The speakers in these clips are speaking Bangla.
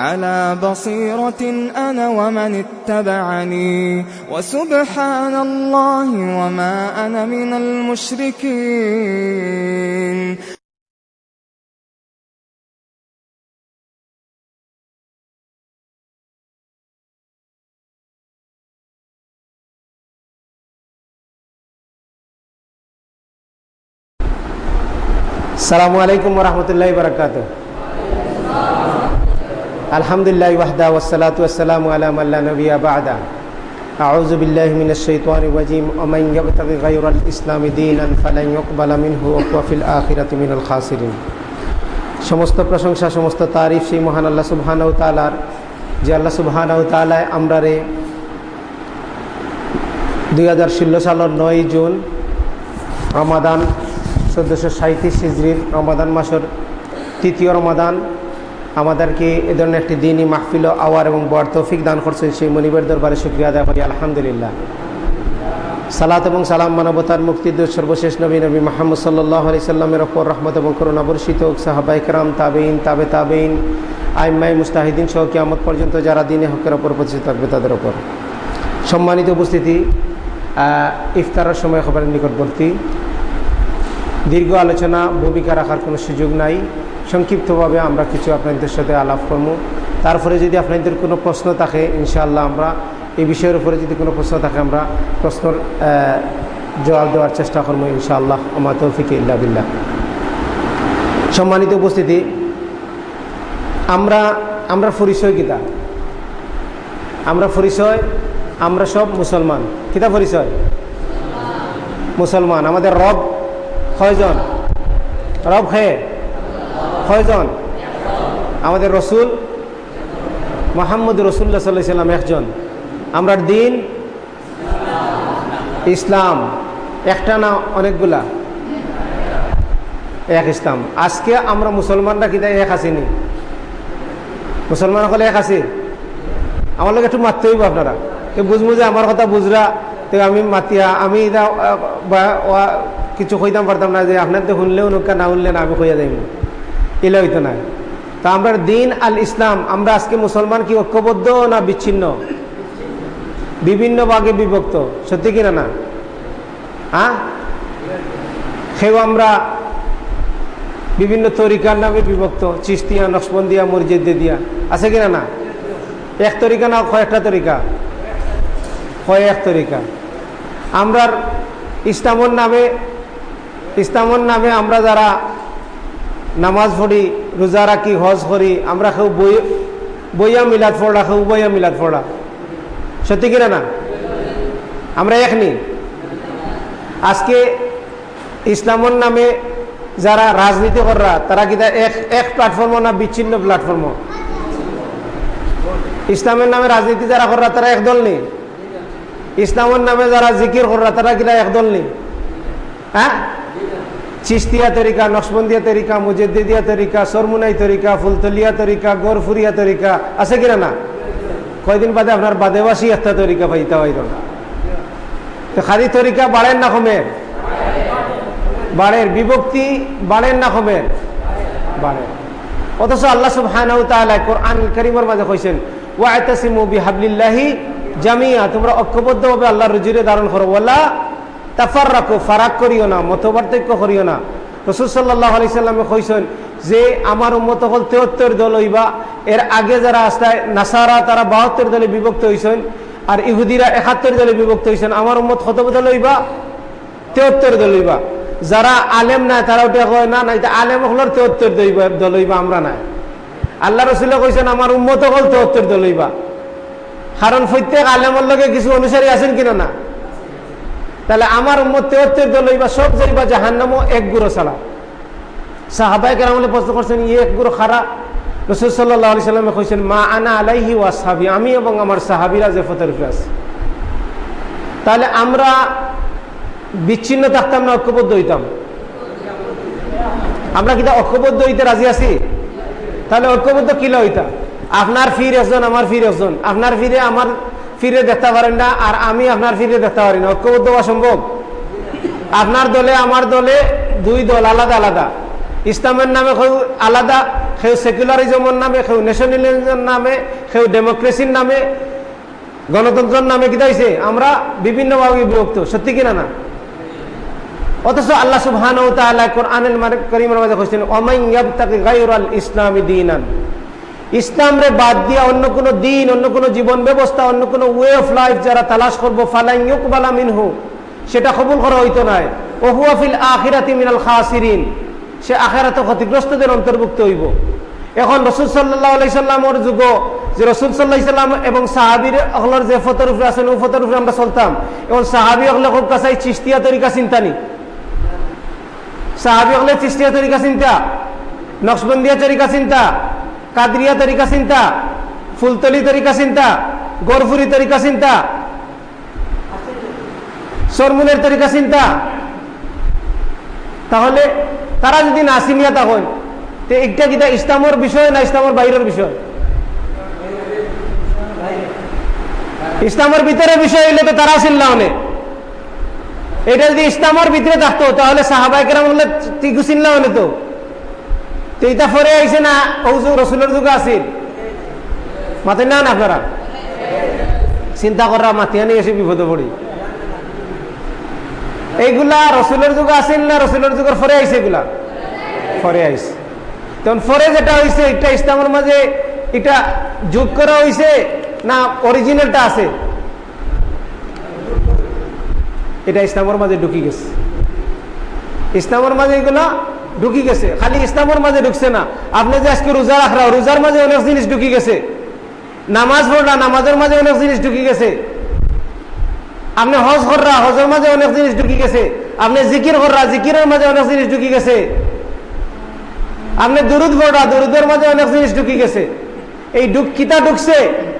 على بصيرة أنا ومن اتبعني. وسبحان الله وما أنا من المشركين. السلام عليكم ورحمة الله وبركاته. الحمد لله وحده والصلاة والسلام على من لا نبي بعده أعوذ بالله من الشيطان الرجيم ومن يبتغي غير الإسلام دينا فلن يقبل منه وهو في الآخرة من الخاسرين সমস্ত প্রশংসা সমস্ত তারিফ সেই মহান আল্লাহ সুবহানাহু তাআলার যে আল্লাহ সুবহানাহু তাআলা আমরা রে দুই হাজার ষোলো সালের নয় জুন রমাদান চোদ্দোশো সাঁত্রিশ হিজড়ির রমাদান মাসের তৃতীয় রমাদান আমাদেরকে এ ধরনের একটি দিনই মাহফিল আওয়ার এবং বর তৌফিক দান করছেন সেই মনিবের দরবারে শুক্রিয়া আদায় করি, আলহামদুলিল্লাহ। সালাত এবং সালাম মানবতার মুক্তির সর্বশেষ নবী নবী মাহমদ সাল্লাহ আলি সাল্লামের ওপর রহমত এবং করুণা বর্ষিত সাহাবাইকরাম তাবেইন তাবে তাবেইন আইমাই মুস্তাহিদিন সহ কিয়ামত পর্যন্ত যারা দিনে হকের ওপর প্রতিষ্ঠিত থাকবে তাদের ওপর। সম্মানিত উপস্থিতি ইফতারের সময় খবরের নিকটবর্তী। দীর্ঘ আলোচনা, ভূমিকা রাখার কোনো সুযোগ নাই। সংক্ষিপ্তভাবে আমরা কিছু আপনাদের সাথে আলাপ করব। তারপরে যদি আপনাদের কোনো প্রশ্ন থাকে, ইনশাআল্লাহ আমরা এই বিষয়ের উপরে যদি কোনো প্রশ্ন থাকে, আমরা প্রশ্নর জবাব দেওয়ার চেষ্টা করব, ইনশাআল্লাহ। আমার তৌফিকে ইল্লা বিল্লাহ। সম্মানিত উপস্থিতি, আমরা আমরা পরিচয় কিতা? আমরা পরিচয়, আমরা সব মুসলমান। কিতা পরিচয়? মুসলমান। আমাদের রব কয়জন? রব খেয়ে কয়জন আমাদের রসুল? মোহাম্মদ রসুল্লা সাল্লাহ সাল্লাম একজন। আমরা দিন, ইসলাম, একটা না অনেকগুলা? এক ইসলাম। আজকে আমরা মুসলমানরা কিতা এক আসিনি মুসলমান হলে এক আছি? আমার লোক একটু মারতে হইব আপনারা। তো বুঝব যে আমার কথা বুঝরা, তো আমি মাতিয়া আমি কিছু কইতাম পারতাম না যে আপনার তো শুনলেও নৌকা, না শুনলে না, আমি কইয়া যাইব এলে হইতো না। তা আমরা দিন আল ইসলাম, আমরা আজকে মুসলমান কি ঐক্যবদ্ধ না বিচ্ছিন্ন? বিভিন্ন ভাগে বিভক্ত, সত্যি কিনা না হ্যাঁ? সেও আমরা বিভিন্ন তরিকার নামে বিভক্ত, চিস্তিয়া, নকশবন্দিয়া, মসজিদ দিয়া। আছে কিনা না এক তরিকা না কয়েকটা তরিকা? কয়েক তরিকা। আমরা ইসলামর নামে ইসলামর নামে আমরা যারা নামাজ পড়ি, রোজা রাখি, হজ করি, আমরা কেউ বই, বইয়া মিলাদ পড়া কেউ বইয়া মিলাদ পড়া। সত্যি কিনা না? আমরা এখনি আজকে ইসলামর নামে যারা রাজনীতি কররা, তারা কিনা এক এক প্ল্যাটফর্ম না বিচ্ছিন্ন প্ল্যাটফর্ম ইসলামের নামে রাজনীতি যারা কররা, তারা একদল নেই। ইসলামের নামে যারা জিকির কররা, তারা কিনা একদল নেই? হ্যাঁ? চিস্তিয়া তরিকা নকশবন্দিয়া তরিকা, মুজদ্দিদিয়া তরিকা, সরমুনাই তরিকা, ফুলতলিয়া তরিকা, গোরফুরিয়া তরিকা, আছে কিনা না? কয়দিন বাদে আপনার বাদেবাসী একটা তরিকা পাইতে হয় তো। খালি তরিকা বাড়েন না কমের বাড়ের। বিভক্তি বাড়েন না কমের বাড়ে। অথচ আল্লাহ সুবহানাহু তাআলা কোরআন কারীমের মাঝে কইছেন ওয়াতাসিমু বিহাবলিল্লাহি জামিয়া তোমরা ঐক্যবদ্ধভাবে আল্লাহর রুজিরে ধারণ করো। ওয়ালা তাফার রাখো ফারাক করিও না, মতপার্থক্য করিও না। রসুল সাল্লাহ আলি সাল্লামে কইছেন যে, আমার উন্মত হল তেহত্তর দল হইবা। এর আগে যারা আস্তায় নাসারা, তারা বাহাত্তর দলে বিভক্ত হয়েছেন আর ইহুদিরা একাত্তর দলে বিভক্ত হয়েছেন আমার উন্মত কত দল হইবা? তেহত্তর দল হইবা। যারা আলেম নাই তারা ওটা কয় না, নাই আলেম হল তেহত্তর দল হইবা আমরা নাই। আল্লাহ রসুল্লাহ কইছেন, আমার উন্মত হল তেহত্তর দল হইবা। কারণ প্রত্যেক আলেমের লগে কিছু অনুসারী আছেন কিনা না? তাহলে আমার উম্মত তেহত্তর দল হইবা, সব যাইবা জাহান্নামও এক গুঁড়ো ছাড়া। সাহাবাই কেরামলে প্রশ্ন করছেন ইয়ে এক গুঁড়ো খারা রসুল সাল্লাহ আলি সাল্লামে কইছেন, মা আনা আলাইহি ওয়া সাহাবি। আমি এবং আমার সাহাবিরা যে ফতের আছে। তাহলে আমরা বিচ্ছিন্ন থাকতাম না ঐক্যবদ্ধ হইতাম। আমরা কিন্তু ঐক্যবদ্ধ হইতে রাজি আছি? তাহলে ঐক্যবদ্ধ কিলা হইতাম আপনার ফির একজন, আমার ফির একজন। আপনার ফিরে আমার ফিরে দেখতে পারেন না, আর আমি আপনার ফিরে দেখতে পারি না। ঐক্যবদ্ধ হওয়া সম্ভব? আপনার দলে, আমার দলে দুই দল আলাদা আলাদা। ইসলামের নামে কেউ আলাদা, কেউ সেকুলারিজমের নামে, কেউ ন্যাশনালিজমের নামে, কেউ ডেমোক্রেসির নামে। গণতন্ত্রের নামে কি হয়েছে আমরা বিভিন্নভাবে বিভক্ত, সত্যি কিনা না? অথচ আল্লাহ সুবহান কোরআনের করিমের মধ্যে কইছেন ওমাইন ইয়াবতাকি গায়রাল ইসলামি দীনান। ইসলাম রে বাদ দিয়া অন্য কোন দিন, অন্য কোন জীবন ব্যবস্থা, অন্য কোন ওয়ে অফ লাইফ যারা তালাশ করব, ফালাইন ইউকবালা মিনহু, সেটা কবুল করা হইতো নয় ওহুয়া ফিল আখিরাতি মিনাল খাসিরিন, সে আখেরাত ক্ষতিগ্রস্তদের অন্তর্ভুক্ত হইব। এখন রসুল সাল্লাহ আলাইসাল্লামর যুগ যে রসুল সাল্লাহ সাল্লাম এবং সাহাবির অহলর যে ফতর উপরে আছেন, ও ফতর উপরে আমরা চলতাম। এবং সাহাবি অহলে খুব কাছাই চিস্তিয়া তরিকা চিন্তা নি। সাহাবি হলে চিস্তিয়া তরিকা চিন্তা, নকশবন্দিয়া তরিকা চিন্তা কাদরিয়া তরিকা চিন্তা, ফুলতলি তরিকা চিন্তা গরফুরি তরিকা চিন্তা সরমুনের তরিকা চিন্তা। তাহলে তারা যদি নাসিনিয়া তখন, তো একটা কিটা ইসলামর বিষয় না ইসলামর বাইরের বিষয়? ইসলামের ভিতরে বিষয় হইলে তো তারা চিনলা অনেক। এটা যদি ইসলামের ভিতরে থাকতো, তাহলে হলে তিগু চিনলা অনেক তো। এইটা ফরে আইসে না অভিযোগ রসুলের যুগে আসিল মাতেন না আপনারা? চিন্তা করা মাতিয়া নিয়ে এসে বিপদে পড়ি। এইগুলা রসুলের যুগ আসিল না, রসুলের যুগের ফরে আইসে এগুলা? ফরে আইসে তখন ফরে যেটা হয়েছে এটা ইসলামের মাঝে এটা যোগ করা হয়েছে না অরিজিনালটা আছে? এটা ইসলামের মাঝে ঢুকি গেছে। ইসলামের মাঝে এগুলা ঢুকি গেছে। খালি ইসলামের মাঝে ঢুকছে না। আপনি যে আজকে রোজা রাখরা রোজার মাঝে অনেক জিনিস ঢুকি গেছে। নামাজ পড়রা নামাজের মাঝে অনেক জিনিস ঢুকি গেছে। আপনি হজ কররা হজের মাঝে অনেক জিনিস ঢুকি গেছে। আপনি জিকির কররা জিকিরের মাঝে অনেক জিনিস ঢুকি গেছে। আপনি দুরুদ পড়রা দুরুদের মাঝে অনেক জিনিস ঢুকি গেছে। এই ডুক কিতা ঢুকছে,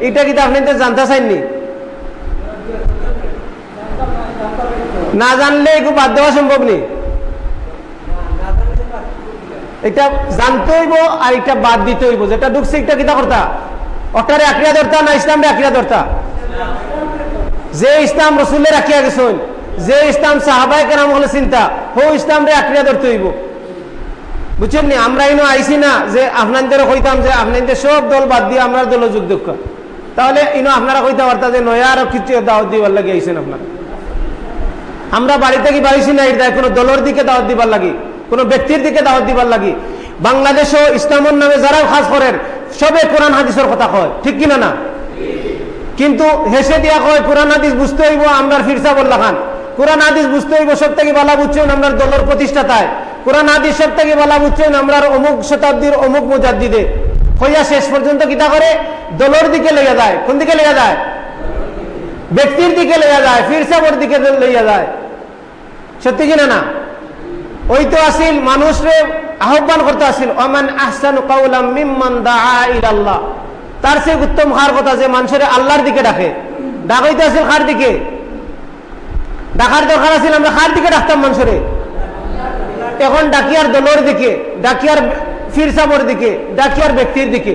এটা কিতা আপনি তো জানতে চাইননি না জানলে এগুলো বাদ দেওয়া সম্ভব নেই। এটা জানতে হইব আর এটা বাদ দিতে হইব। যেটা ঢুকছে এটা কিতা করতা? অটারে আক্রিয়া ধরতা না ইসলামে আক্রিয়া ধরতা? যে ইসলাম রসুলের আঁকিয়া গেছেন, যে ইসলাম সাহাবাই কেরাম হলে চিন্তা, হো ইসলাম রে আক্রিয়া ধরতে হইব। বুঝছেন নি? আমরা ইনো আইসি না যে আপনাদের কইতাম যে আপনাদের সব দল বাদ দিয়ে আমরা দল যোগ দক্ষ তাহলে ইনো আপনারা কইতে পারতা যে নয়া আরও কিছু দাওয়াত দিবার লাগে আইসেন আপনারা। আমরা বাড়িতে কি বাড়িছি না এটা কোনো দলের দিকে দাওয়াত দিবার লাগে? কোনো ব্যক্তির দিকে দাওয়াত দিবার লাগে। বাংলাদেশও ইসলামের নামে যারা খাস করেন, সবে কোরআন হাদিসের কথা কয়। ঠিক কিনা না? কিন্তু হেসে দিয়া কয়, কোরআন হাদিস বুঝতে হইব আমরা ফিরসা বললা খান। কোরআন হাদিস বুঝতে হইব, সব থেকে বালা বুঝছেন আমরা দলের প্রতিষ্ঠাতায়। কোরআন হাদিস সব থেকে বালা বুঝছেন আমরা অমুক শতাব্দীর অমুক মুজাদ্দিদে। হইয়া শেষ পর্যন্ত কিতা করে? দলের দিকে লেগে যায়। কোন দিকে লেগে যায়? ব্যক্তির দিকে লেগে যায় ফিরসাবর দিকে লেগে যায়। সত্যি কিনা না? ওই তো আসিল, মানুষরে আহ্বান করতে আসিল, ওমান আহসান কাউলাম মিম্মান দাআ ইলাল্লাহ। তার সে উত্তম খার কথা যে মানুষের আল্লাহর দিকে ডাকে। ডাকাইতে আসিল খার দিকে। ডাকার দরকার আছিল, আমরা খার দিকে ডাকতাম মানুষের। এখন ডাকিয়ার দলের দিকে, ডাকিয়ার ফিরসাবর দিকে, ডাকিয়ার ব্যক্তির দিকে।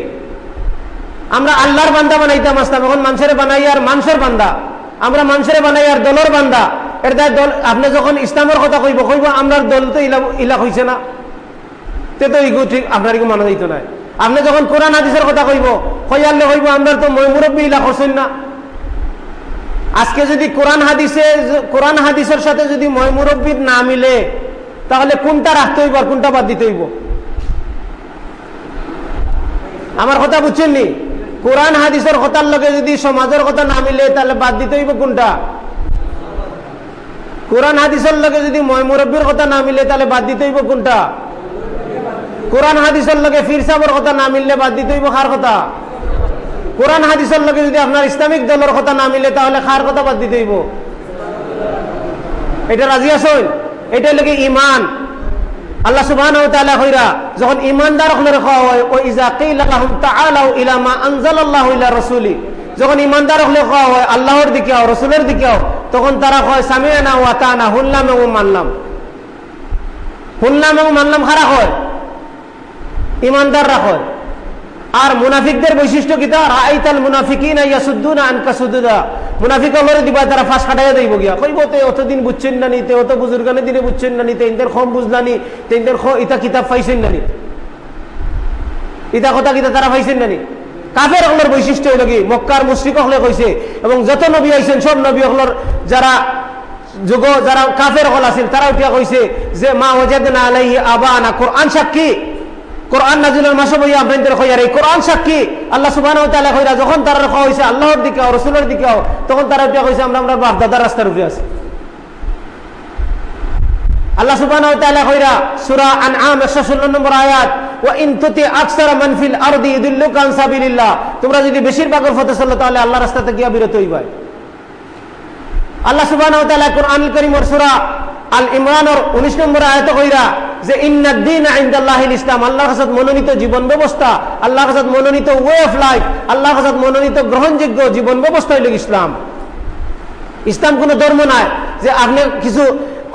আমরা আল্লাহর বান্দা বানাইতাম আসতাম, এখন মানুষের বানাই আর মানুষের বান্দা। আমরা মানুষের বানাই আর দলের বান্দা। এর দল, আপনি যখন ইসলামের কথা কইব কইব আমরা দল তো ইলা হয়েছে না। তে তো ইগো ঠিক, আপনার ইগো মানা যাইত না। আপনি যখন কোরআন, হাদিসের কথা কইব কইয়ালে কইব আমরা তো মুরব্বী ইলা করছেন না। আজকে যদি কোরআন, হাদিসে কোরআন, হাদিসের সাথে যদি ময়মুরব্বীর না মিলে, তাহলে কোনটা রাখতে হইব আর কোনটা বাদ দিতে হইব? আমার কথা বুঝছেন নি? কোরআন, হাদিসের কথার লগে যদি সমাজের কথা না মিলে, তাহলে বাদ দিতে হইব কোনটা? কোরআন হাদিসের লগে যদি ময়মুরব্বীর কথা না মিলে, তাহলে বাদ দিতে হইব কোনটা? কোরআন হাদিসের লগে ফিরসাবর কথা না মিললে বাদ দিতে হইব খার কথা? কোরআন হাদিসের লগে যদি আপনার ইসলামিক দলের কথা না মিলে, তাহলে খার কথা বাদ দিতে হইব? এটা রাজি আসল এটা লোকে ইমান আল্লাহ হইরা যখন ইমানদার হয় যখন ইমানদার হলে খাওয়া হয়, আল্লাহর দিকে আও, রসুলের দিকে আও তখন তারা কয় সামিয়া না ওয়াতা না শুনলাম এবং মানলাম শুনলাম এবং মানলাম খারাপ হয় ইমানদাররা হয় আর মুনাফিকদের বৈশিষ্ট্য কিতা রাইতাল মুনাফিকিনা ইয়াসুদ্দুনা আনকা সুদুদা। মুনাফিক হলরে দিবা, তারা ফাঁস কাটাইয়া দেব গিয়া। কইব, তে অতদিন বুঝছেন না নিতে অত বুজুর্গানে দিনে বুঝছেন না নিতে ইন্দের কম বুঝলানি তে ইন্দের ইতা কিতাব পাইছেন না নি। ইতা কথা কিতা তারা পাইছেন না নি। কাফের হলের বৈশিষ্ট্য হইল কি? মক্কার মুশ্রিক হলে কইছে এবং যত নবী আইছেন সব নবী হলর যারা যুগ যারা কাফের হল আছিল তারা উঠিয়া কইছে যে, মা ওয়াজাদনা আলাইহি আবানা কোরআন সাক্ষী কোরআন নাজিলের মাসে বইয়া আপনাদের কইয়ার এই কোরআন সাক্ষী আল্লাহ কইরা যখন তারা রাখা হইছে আল্লাহর দিকে রাসূলের দিকে তখন তারা উঠিয়া কইছে আমরা আমরা বাপ দাদার রাস্তার উপরে আছি। আল্লাহ সুবহানাহু ওয়া তাআলা কইরা সূরা আনআম 116 নম্বর আয়াত, ওয়া ইন তুতি আকসার মান ফিল আরদি ইদুল্লুকা আন সাবিলিল্লাহ। তোমরা যদি বেশিরভাগের পথে চলো, তাহলে আল্লাহর রাস্তাতে গিয়া বিরত আল্লাহ সুবহানাহু ওয়া তাআলা সূরা আল ইমরানের 19 নম্বর আয়াত কইরা যে ইন্নাদ্দিন ইনদাল্লাহিল ইসলাম। আল্লাহর কাছে মনোনীত জীবন ব্যবস্থা, আল্লাহর কাছে মনোনীত ওয়ে অফ লাইফ আল্লাহর কাছে মনোনীত গ্রহণযোগ্য জীবন ব্যবস্থা হইল ইসলাম। ইসলাম কোন ধর্ম নাই যে, আপনি কিছু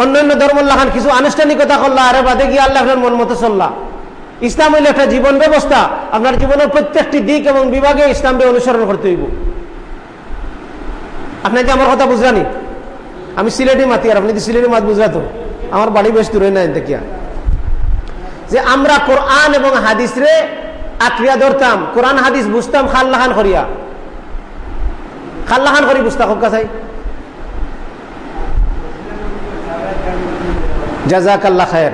অন্যান্য ধর্ম লাখান কিছু আনুষ্ঠানিকতা করলা, আরে বাদে গিয়ে আল্লাহ মন মতো চললা। ইসলাম হইল একটা জীবন ব্যবস্থা, আপনার জীবনের প্রত্যেকটি দিক এবং বিভাগে ইসলামকে অনুসরণ করতে হইব। আপনাকে আমার কথা বুঝলানি আমি সিলেটি মাতি, আর আপনি সিলেটি মাত বুঝলাতো আমার বাড়ি বেশ দূরে নাই দেখিয়া যে আমরা কোরআন এবং হাদিস রে আক্রিয়া ধরতাম, কোরআন হাদিস বুঝতাম খাল্লাহান করিয়া। খাল্লাহান করি বুঝতা হোক জাজাক আল্লাহ খায়ের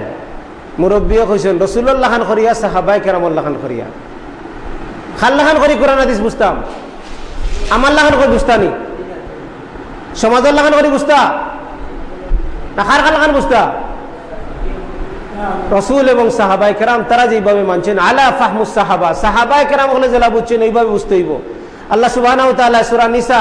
মুরব্বীও কইছেন রসুল্লাহ খান করিয়া সাহাবাই কেরামুল্লাহ খান করিয়া। খাল্লাহান করি কোরআন, হাদিস বুঝতাম। আমার লাখান করি বুঝতানি? সমাজের লাখান করি বুঝতা? না খার খান বুঝতা? রসুল এবং সাহাবাই কেরাম, তারা যেভাবে মানছেন, আলা ফাহমুস সাহাবা। সাহাবাই কেরাম হলে জেলা বুঝছেন, এইভাবে বুঝতে হইব। আল্লাহ সুবাহ সুরা নিসা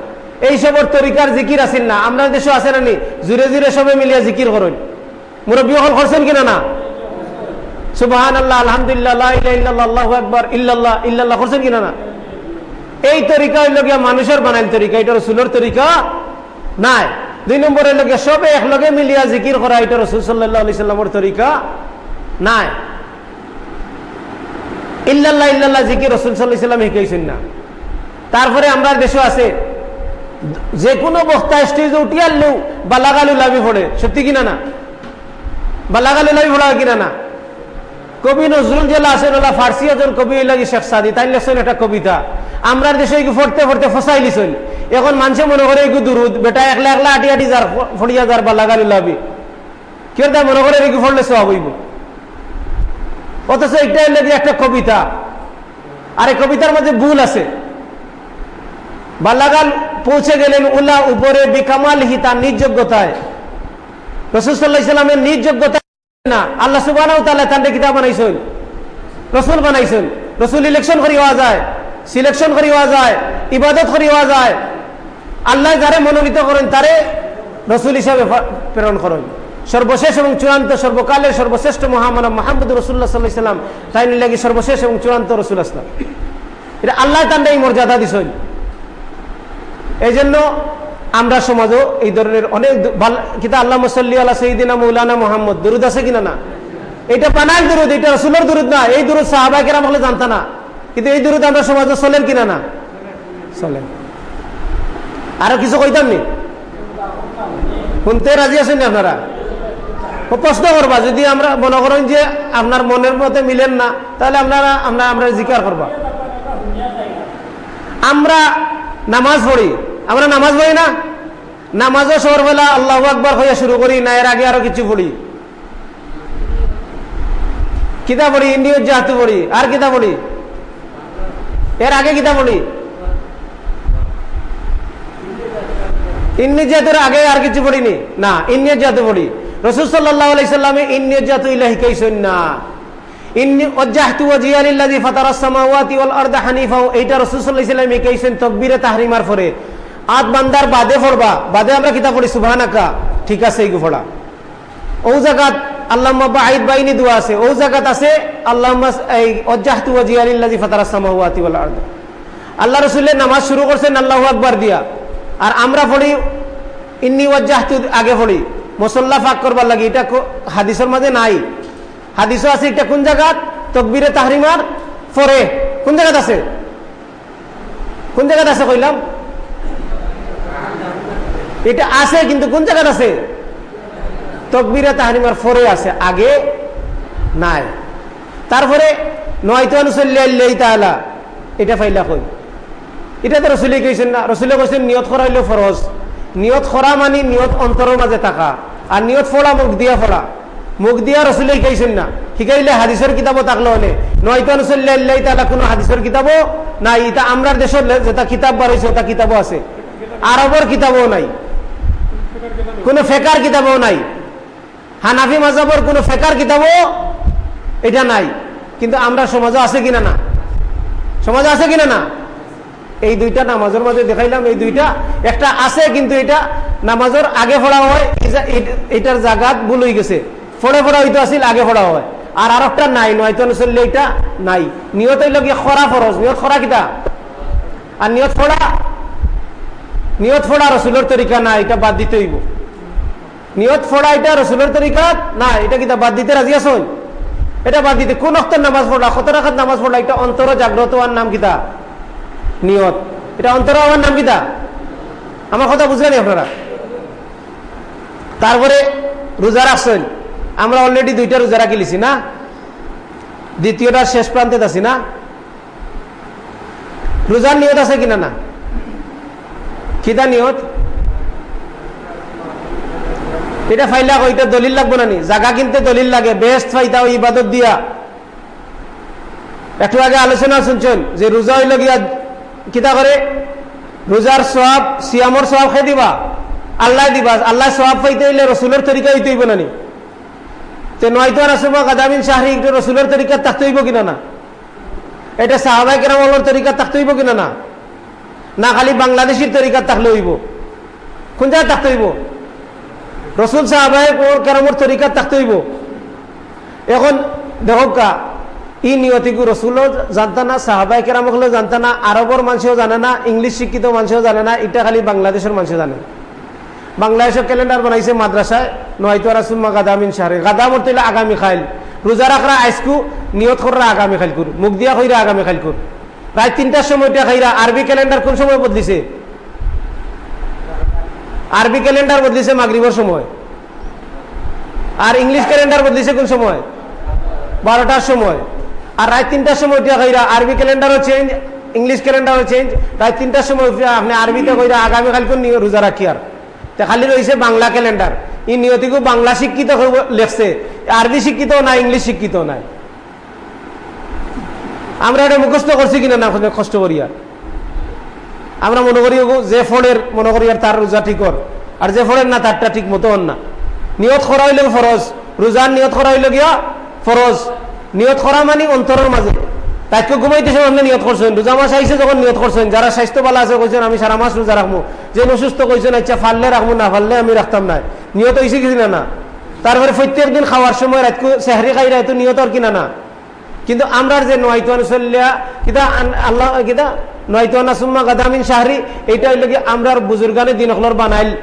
এইসবর তরিকার জিকির আসিল না। আমরা দেশে আছে না জুড়ে জুড়ে সবে মিলিয়া জিকির করেন। মুরব্বী হল করছেন কিনা না? সুবাহান আল্লাহ আলহামদুলিল্লাহ আল্লাহ একবার ইল্লাল্লাহ ইল্লাল্লাহ করছেন কিনা না? এই তরিকা হইল গিয়া মানুষের বানাইল তরিকা, এটা রসুলের তরিকা নাই। দুই নম্বরের লগে সবে একলগে মিলিয়া জিকির করা, এটা রসুল সাল্লাহ সাল্লামর তরিকা নাই। ইল্লাল্লাহ ইল্লাল্লাহ, জিকির রসুল সাল্লাহ সাল্লাম শিখাইছেন না। তারপরে আমরা দেশে আছে। যে কোনো বক্তা স্টেজে উঠিয়ে আনলেও বালাগালু লাভি পড়ে। সত্যি কিনা না? বালাগালু লাভি পড়া কিনা না? কবি নজরুল জেলা আছেন ওলা ফার্সি একজন কবি লাগি শেখ সাদি তাই লেখছেন একটা কবিতা। আমরা দেশে পড়তে পড়তে ফসাই লিছেন এখন মানুষে মনে করে এগু দুরুদ, বেটা একলা একলা আটি আটি যার ফড়িয়া যার বা লাগালি লাভি। কেউ তা মনে করে এগু ফড়লে সব হইব। অথচ এটাই লাগে একটা কবিতা। আর এই কবিতার মধ্যে ভুল আছে। বাল্লাগাল পৌঁছে গেলেন উল্লাহ উপরে বিকামাল হি, তার নিজ যোগ্যতায় রসুল্লাহ ইসলামের নিজ যোগ্যতা না আল্লাহ সুবাহ তার কিতাব বানাইছেন। রসুল বানাইছেন। রসুল ইলেকশন করি হওয়া যায় সিলেকশন করি হওয়া যায়, ইবাদত করি হওয়া যায়। আল্লাহ যারে মনোনীত করেন, তারে রসুল হিসাবে প্রেরণ করেন। সর্বশেষ এবং চূড়ান্ত, সর্বকালের সর্বশ্রেষ্ঠ মহামানব মাহমুদ রসুল্লাহ সাল্লাহ সাল্লাম তাই লাগে সর্বশেষ এবং চূড়ান্ত রসুল আসলাম। এটা আল্লাহ তার এই মর্যাদা দিছেন। এই জন্য আমরা সমাজও এই ধরনের অনেক কিতা আল্লাহ মুসল্লি আল্লাহ সঈদিনা মৌলানা মোহাম্মদ দুরুদ আছে কিনা না? এটা পানাক দুরুদ, এটা রসুলের দুরুদ না, এই দুরুদ সাহাবাই কেরাম হলে জানতা না। কিন্তু এই দুরুদ আমরা সমাজে চলেন কিনা না? চলেন। আরও কিছু কইতাম নি? শুনতে রাজি আছেন আপনারা? প্রশ্ন করবা, যদি আমরা মনে করেন যে আপনার মনের মতে মিলেন না, তাহলে আপনারা, আমরা আমরা জিকার করবা। আমরা নামাজ পড়ি আমরা নামাজ পড়ি না। নামাজও সরবেলা আল্লাহ আকবর হইয়া শুরু করি, না এর আগে আরও কিছু পড়ি। কিতা পড়ি ইন্ডিয় জাহাতু পড়ি, আর কিতা পড়ি। এর আগে কিতা পড়ি। ইন্নি আগে আর কিছু পড়িনি। না ইন্নিয়ত জাতে পড়ি। রসুল সাল্লাহ আলাইসাল্লামে না ইন্নি হানিফা এইটা রাসূল সাল্লাল্লাহু আলাইহি ওয়াসাল্লাম শিকাইছেন তাকবীরে তাহরিমার পরে। আত বান্দার বাদে পড়বা, বাদে আমরা কিতাব পড়ি সুবহানাকা ঠিক আছে এইগু পড়া ও জায়গাত দোয়া আছে। আছে এই আল্লাহ নামাজ আল্লাহু দিয়া। আমরা ইন্নি আগে লাগে হাদিসের মাঝে নাই। হাদিসও আছে, এটা কোন জায়গাত তকবিরে তাহরিমার পরে। কোন জায়গাত আছে? কোন জায়গাত আছে কইলাম? এটা আছে, কিন্তু কোন জায়গাত আছে? তকবিরে তাহরিমার পরে আছে, আগে নাই। তারপরে নয়তো অনুসল্লাই তাহলা এটা ফাইলা কই? এটা তো রসুলে কইছেন না। রসুলে কইছেন নিয়ত করা হইলে ফরজ। নিয়ত করা মানে নিয়ত অন্তরের মাঝে থাকা। আর নিয়ত ফোড়া মুখ দিয়া ফোড়া মুখ দিয়া রসুলে শিকাইছেন না। শিকাইলে হাদিসের কিতাবও থাকলে হলে। নয়তো নসল্লাহ তালা কোনো হাদিসের কিতাবও নাই। ইটা আমরার দেশের যেটা কিতাব বার হয়েছে ওটা কিতাবও আছে। আরবর কিতাবও নাই। কোনো ফেকার কিতাবও নাই। হানাফি মাজাবর কোনো ফেকার কিতাবও এটা নাই। কিন্তু আমরা সমাজে আছে কিনা না? সমাজে আছে কিনা না? এই দুইটা নামাজের মাঝে দেখাইলাম, এই দুইটা। একটা আছে, কিন্তু এটা নামাজের আগে পড়া হয় এটার জায়গাত ভুল হয়ে গেছে। ফোড়ে ফোড়া হইতে আসিল আগে পড়া হয়। আর আর একটা নাই, নয়তো চললে এটা নাই। নিয়ত হইল গিয়ে খরা ফরজ? নিয়ত খরা কিতা? আর নিয়ত ফোড়া? নিয়ত ফোড়া রসুলের তরিকা না, এটা বাদ দিতে হইব। নিয়ত ফোড়া এটা রসুলের তরিকা? না, এটা কিতা বাদ দিতে রাজি আস এটা বাদ দিতে কোন অক্তের নামাজ পড়া কত রাখাত নামাজ পড়া এটা অন্তর জাগ্রত হওয়ার নাম কিতা নিয়ত। এটা অন্তর হওয়ার নাম কিতা আমার কথা বুঝলেন আপনারা? তারপরে রোজা রাখছেন। আমরা অলরেডি দুইটা রোজা রাখি লিছি, না? দ্বিতীয়টার শেষ প্রান্তে আছি, না? রোজার নিয়ত আছে কিনা না? কিতা নিয়ত? এটা ফাইলা ওইটা দলিল লাগবো না নি জায়গা কিনতে দলিল লাগে বেস্ট ফাইতা ওই ইবাদত দিয়া। একটু আগে আলোচনা শুনছেন যে রোজা হইল গিয়া কিতা করে? রোজার সব সিয়ামর সব খাই দিবা? আল্লাহ দিবা, আল্লাহ সব পাইতে হইলে রসুলের তরিকা হইতে হইব না নি তে নয়তো রাসুবা গাদামিন শাহরি রসুলের তরিকা থাকতে হইব কিনা না? এটা সাহাবাই কেরামলের তরিকা থাকতে হইব কিনা না? না, খালি বাংলাদেশের তরিকা থাকলে হইব। কোন জায়গায় থাকতে হইব? রসুল তরিকা থাকতে হইব। এখন দেখো কা ই নিয়তিকু রসুলও জানতা না সাহাবাই কেরাম হলেও জানতা না আরবর মানুষও জানে না ইংলিশ শিক্ষিত মানুষও জানে না এটা খালি বাংলাদেশের মানুষ জানে। বাংলাদেশের ক্যালেন্ডার বানাইছে মাদ্রাসায় নয়তো রাসুলমা গাদামিন সারে গাদা মরতে আগামী খাইল। রোজা রাখরা আইসকু নিয়ত করা আগামী খাইল কর মুখ দিয়া খৈরা আগামী খাইল কর প্রায় তিনটার সময়টা খাইরা আরবি ক্যালেন্ডার কোন সময় বদলিছে? আরবি ক্যালেন্ডার বদলিছে মাগরিবর সময়। আর ইংলিশ ক্যালেন্ডার বদলিছে কোন সময়? বারোটার সময়। আর রাত তিনটার সময় উঠিয়া কইরা আরবি ক্যালেন্ডারও চেঞ্জ ইংলিশ ক্যালেন্ডারও চেঞ্জ রাত তিনটার সময় উঠিয়া আপনি আরবিতে কইরা আগামীকাল কোন রোজা রাখি আর। খালি রয়েছে বাংলা ক্যালেন্ডার। ই নিয়তিকু বাংলা শিক্ষিত লেখছে। আরবি শিক্ষিত নাই, ইংলিশ শিক্ষিত নাই। আমরা এটা মুখস্থ করছি কিনা না কষ্ট করিয়া। আমরা মনে করি যে ফলের মনে করি আর তার রোজা ঠিক কর আর যে ফলের না, তারটা ঠিক মতো না। নিয়ত করা হইলে ফরজ। রোজার নিয়ত করা হইলে গিয়া ফরজ। নিয়ত করা মানে অন্তরের মাঝে। তাইকে ঘুমাইতেছে আপনি নিয়ত করছেন? রোজা মাস আইসে যখন নিয়ত করছেন। যারা স্বাস্থ্য ভালো আছে কইছেন, আমি সারা মাস রোজা রাখব যে অসুস্থ কইছেন আচ্ছা ফাললে রাখব না ফাললে আমি রাখতাম না। নিয়ত হয়েছে কি না তারপরে প্রত্যেক দিন খাওয়ার সময় রাতকু সেহারি খাই রায় নিয়ত আর কিনা না? কিন্তু আমরা যে নয়তো চল্লিয়া কিতা আল্লাহ, কিতা নয়তো নাসুম্মা গাদামিন শাহরি, এইটা হইলে কি আমরা বুজুর্গানে দিন হলর বানাইল।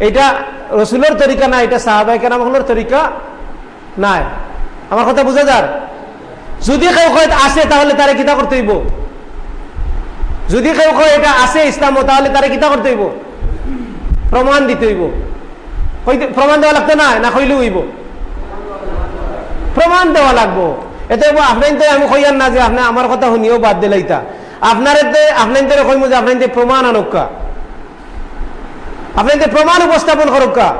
এটা রসুলের তরিকা না এটা সাহাবাই কেনাম হলর তরিকা নাই। আমার কথা বুঝা যার? যদি কেউ কয় আছে, তাহলে তারা কিতা করতে হইব? যদি কেউ কয় এটা আছে ইসলাম তাহলে তারা কিতা করতে হইব? প্রমাণ দিতে হইব। প্রমাণ দেওয়া লাগতো না? না কইলে হইব। প্রমাণ দেওয়া লাগবো। এতে আপনার আমি কইয়ার না যে আপনি আমার কথা শুনিও বাদ দিলে দিলাইতা আপনার আপনার কইম যে আপনার প্রমাণ আনুকা আপনার প্রমাণ উপস্থাপন করুকা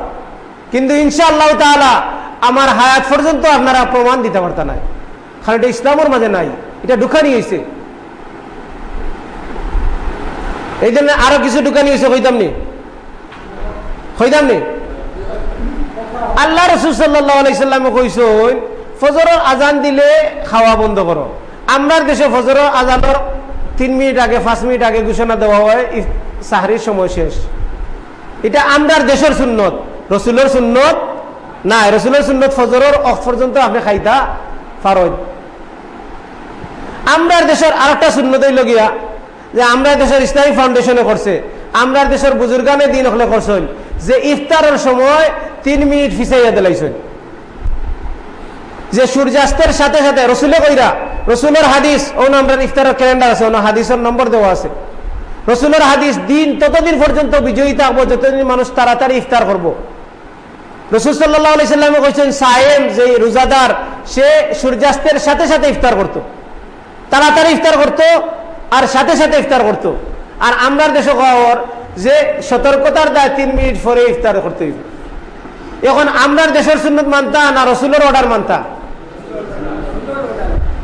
কিন্তু ইনশাআল্লাহ তাআলা আমার হায়াত পর্যন্ত আপনারা প্রমাণ দিতে পারতা নাই। কারণ এটা ইসলামের মাঝে নাই। এটা ঢুকানি হয়েছে এই জন্য আরও কিছু ঢুকানি হয়েছে কইতাম নি? হইতাম নি? আল্লাহ রসুল সাল্লাহ আলাইসাল্লামে কইসইন ফজরের আজান দিলে খাওয়া বন্ধ করো। আমরার দেশে ফজরের আজানের তিন মিনিট আগে, পাঁচ মিনিট আগে ঘোষণা দেওয়া হয় সাহারির সময় শেষ। এটা আমরার দেশের সুন্নত। রসুলের সুন্নত না রসুলের সুন্নত ফজরের অফ পর্যন্ত আপনি খাইতা ফারজ আমরার দেশের আর একটা সুন্নত লগিয়া, যে আমরা দেশের ইসলামী ফাউন্ডেশনে করছে আমরা দেশের বুজুর্গানে দিন হলে করছেন, যে ইফতারের সময় তিন মিনিট ফিসাইয়া দিলাইছেন। যে সূর্যাস্তের সাথে সাথে, রসুলে কইরা, রসুলের হাদিস, ও আমরা ইফতারের ক্যালেন্ডার আছে ওনার হাদিসের নম্বর দেওয়া আছে রসুলের হাদিস দিন ততদিন পর্যন্ত বিজয়ী থাকব যতদিন মানুষ তাড়াতাড়ি ইফতার করব। রসুল সাল্লাহ সাল্লামে কইছেন, সায়েম যে রোজাদার, সে সূর্যাস্তের সাথে সাথে ইফতার করত। তাড়াতাড়ি ইফতার করত আর সাথে সাথে ইফতার করত। আর আমরার দেশে খবর যে সতর্কতার দায় তিন মিনিট পরে ইফতার করতে এখন আমরার দেশের সুন্নত মানতা না রসুলের অর্ডার মানতা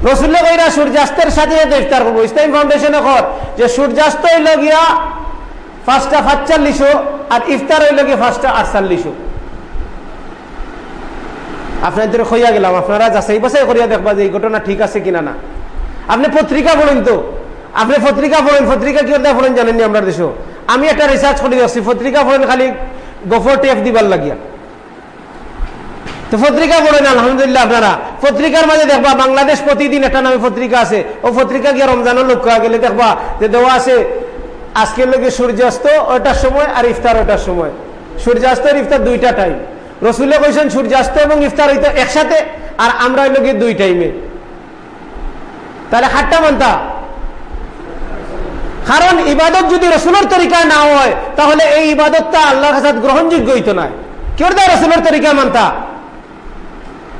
রসুল্লে কইরা সূর্যাস্তের সাথে সাথে ইফতার করব ইসলাম ফাউন্ডেশনে কর, যে সূর্যাস্ত হইল গিয়া পাঁচটা সাতচল্লিশো আর ইফতার হইল গিয়া পাঁচটা আটচল্লিশো আপনাদের খইয়া গেলাম, আপনারা যাচাই বাছাই করিয়া দেখবা যে এই ঘটনা ঠিক আছে কিনা না। আপনি পত্রিকা পড়েন তো। আপনি পত্রিকা পড়েন, পত্রিকা কি পড়েন জানেননি আমরা দেশ আমি একটা রিসার্চ করে দিচ্ছি পত্রিকা পড়েন খালি গফর টেপ দিবার লাগিয়া। তো পত্রিকা পড়েন, আলহামদুলিল্লাহ আপনারা। পত্রিকার মাঝে দেখবা বাংলাদেশ প্রতিদিন একটা নামে পত্রিকা আছে। ও পত্রিকা গিয়ে রমজানের লক্ষ্য গেলে দেখবা যে দেওয়া আছে, আজকের লোকে সূর্যাস্ত ওটার সময় আর ইফতার ওটার সময়। সূর্যাস্ত আর ইফতার দুইটা টাইম রসুল্লে কইছেন সূর্যাস্ত এবং ইফতার হইতো একসাথে আর আমরা হইল গিয়ে দুই টাইমে তাহলে হাটটা মানতা কারণ ইবাদত যদি রসুলের তরিকায় না হয়, তাহলে এই ইবাদতটা আল্লাহর গ্রহণযোগ্য হইতো না। কেউ দেয় রসুলের তরিকায় মানতা?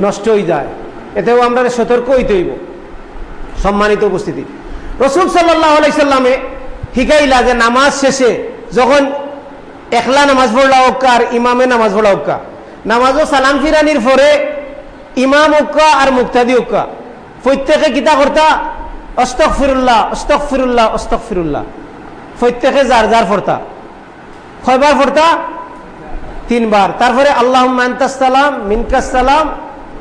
নষ্ট হয়ে যায়। এতেও আমরা সতর্ক হইতে হইব। সম্মানিত উপস্থিতি। রসুল সাল্লাহ আলাইসাল্লামে শিকাইলা যে নামাজ শেষে যখন একলা নামাজ পড়লা ওক্কা আর ইমামে নামাজ পড়া ওক্কা নামাজও সালাম ফিরানির পরে ইমাম ওক্কা আর মুক্তাদি ওক্কা প্রত্যেকে কিতা করতা? অস্তক ফিরুল্লাহ অস্তক ফিরুল্লাহ অস্তক ফিরুল্লাহ প্রত্যেকে যার যার ফরতা কয়বার ফরতা তিনবার। তারপরে আল্লাহ মান্তাসালাম মিনকাসালাম